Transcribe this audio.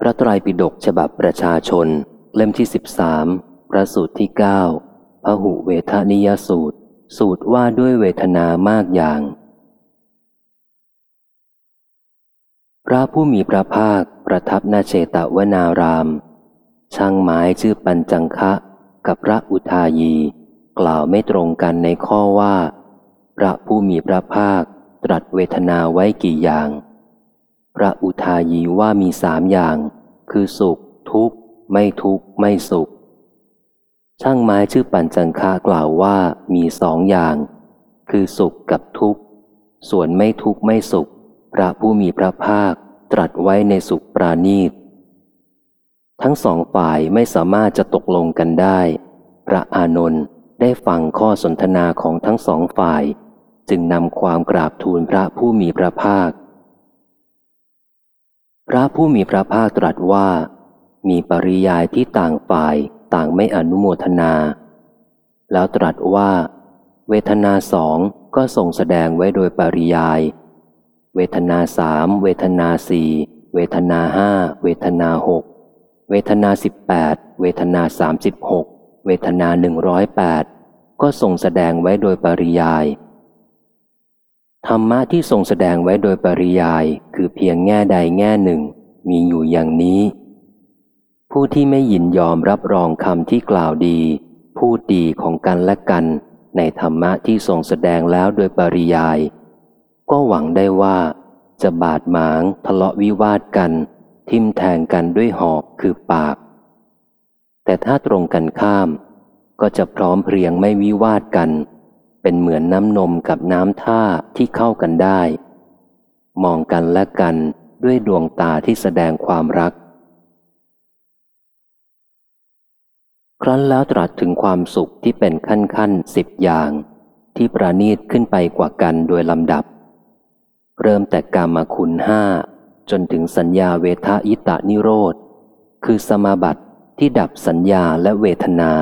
พระไตรปิฎกฉบับประชาชน เล่มที่สิบสามพระสูตรที่เก้าพหุเวทนิยสูตร สูตรว่าด้วยเวทนามากอย่าง พระผู้มีพระภาคประทับนาเชตวนาราม ช่างไม้ชื่อปัญจังคะ กับพระอุทายี กล่าวไม่ตรงกันในข้อว่า พระผู้มีพระภาคตรัสเวทนาไว้กี่อย่าง พระอุทายีว่ามีสามอย่าง คือสุข ทุกข์ ไม่ทุกข์ ไม่สุข ช่างไม้ชื่อปัญจังคากล่าวว่ามีสองอย่าง คือสุขกับทุกข์ ส่วนไม่ทุกข์ ไม่สุข พระผู้มีพระภาคตรัสไว้ในสุขปราณีตทั้งสองฝ่ายไม่สามารถจะตกลงกันได้ พระอานนท์ได้ฟังข้อสนทนาของทั้งสองฝ่าย จึงนำความกราบทูลพระผู้มีพระภาค ระผู้มีพระภาคตรัสว่า มีปริยายที่ต่างฝ่ายต่างไม่อนุโมทนา แล้วตรัสว่า เวทนาสองก็ทรงแสดงไว้โดยปริยาย เวทนาสามเวทนาสี่เวทนาห้าเวทนาหกเวทนาสิบแปดเวทนาสามสิบหกเวทนาหนึ่งร้อยแปดก็ทรงแสดงไว้โดยปริยาย ธรรมะที่ทรงแสดงไว้โดยปริยายคือเพียงแง่ใดแง่หนึ่ง มีอยู่อย่างนี้ ผู้ที่ไม่ยินยอมรับรองคำที่กล่าวดี พูดดีของกันและกัน ในธรรมะที่ทรงแสดงแล้วโดยปริยาย ก็หวังได้ว่า จะบาดหมางทะเลาะวิวาทกัน ทิมแทงกันด้วยหอกคือปาก แต่ถ้าตรงกันข้าม ก็จะพร้อมเพรียงไม่วิวาทกัน เป็นเหมือนน้ำนมกับน้ำท่าที่เข้ากันได้ มองกันและกันด้วยดวงตาที่แสดงความรัก ครั้นแล้วตรัสถึงความสุขที่เป็นขั้นขั้นสิบอย่าง ที่ประณีตขึ้นไปกว่ากันโดยลำดับ เริ่มแต่กามคุณห้าจนถึงสัญญาเวทายตานิโรธ คือสมาบัติที่ดับสัญญาและเวทนา